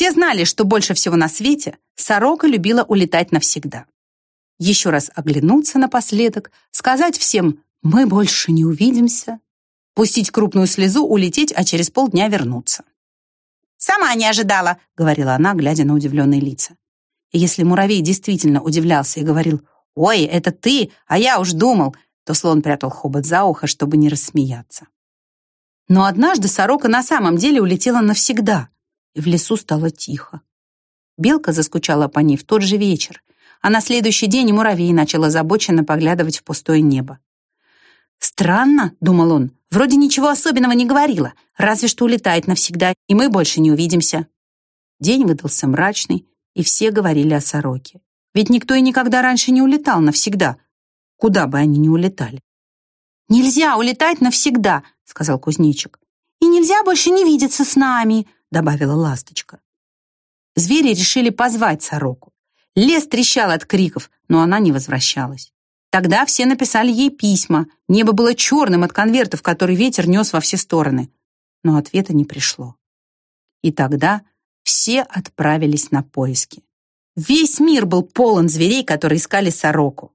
Все знали, что больше всего на свете сорока любила улетать навсегда. Еще раз оглянуться напоследок, сказать всем «мы больше не увидимся», пустить крупную слезу, улететь, а через полдня вернуться. «Сама не ожидала», — говорила она, глядя на удивленные лица. И если муравей действительно удивлялся и говорил «Ой, это ты, а я уж думал», то слон прятал хобот за ухо, чтобы не рассмеяться. Но однажды сорока на самом деле улетела навсегда, и в лесу стало тихо. Белка заскучала по ней в тот же вечер, а на следующий день муравей начал озабоченно поглядывать в пустое небо. «Странно», — думал он, — «вроде ничего особенного не говорила, разве что улетает навсегда, и мы больше не увидимся». День выдался мрачный, и все говорили о сороке. Ведь никто и никогда раньше не улетал навсегда, куда бы они ни улетали. «Нельзя улетать навсегда», — сказал кузнечик. «И нельзя больше не видеться с нами», — добавила ласточка. Звери решили позвать сороку. Лес трещал от криков, но она не возвращалась. Тогда все написали ей письма. Небо было черным от конвертов, которые ветер нес во все стороны. Но ответа не пришло. И тогда все отправились на поиски. Весь мир был полон зверей, которые искали сороку.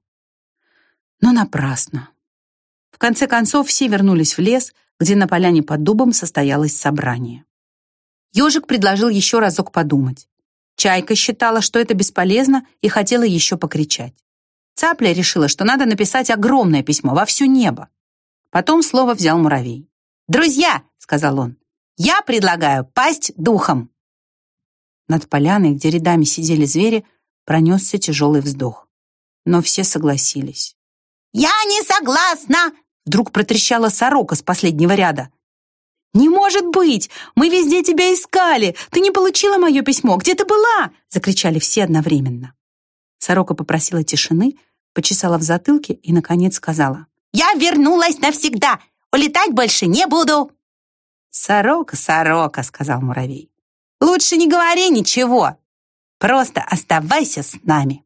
Но напрасно. В конце концов все вернулись в лес, где на поляне под дубом состоялось собрание. Ежик предложил еще разок подумать. Чайка считала, что это бесполезно, и хотела еще покричать. Цапля решила, что надо написать огромное письмо во все небо. Потом слово взял муравей. «Друзья!» — сказал он. «Я предлагаю пасть духом!» Над поляной, где рядами сидели звери, пронесся тяжелый вздох. Но все согласились. «Я не согласна!» Вдруг протрещала сорока с последнего ряда. «Не может быть! Мы везде тебя искали! Ты не получила мое письмо! Где ты была?» Закричали все одновременно. Сорока попросила тишины, почесала в затылке и, наконец, сказала. «Я вернулась навсегда! Улетать больше не буду!» «Сорока, сорока!» — сказал муравей. «Лучше не говори ничего! Просто оставайся с нами!»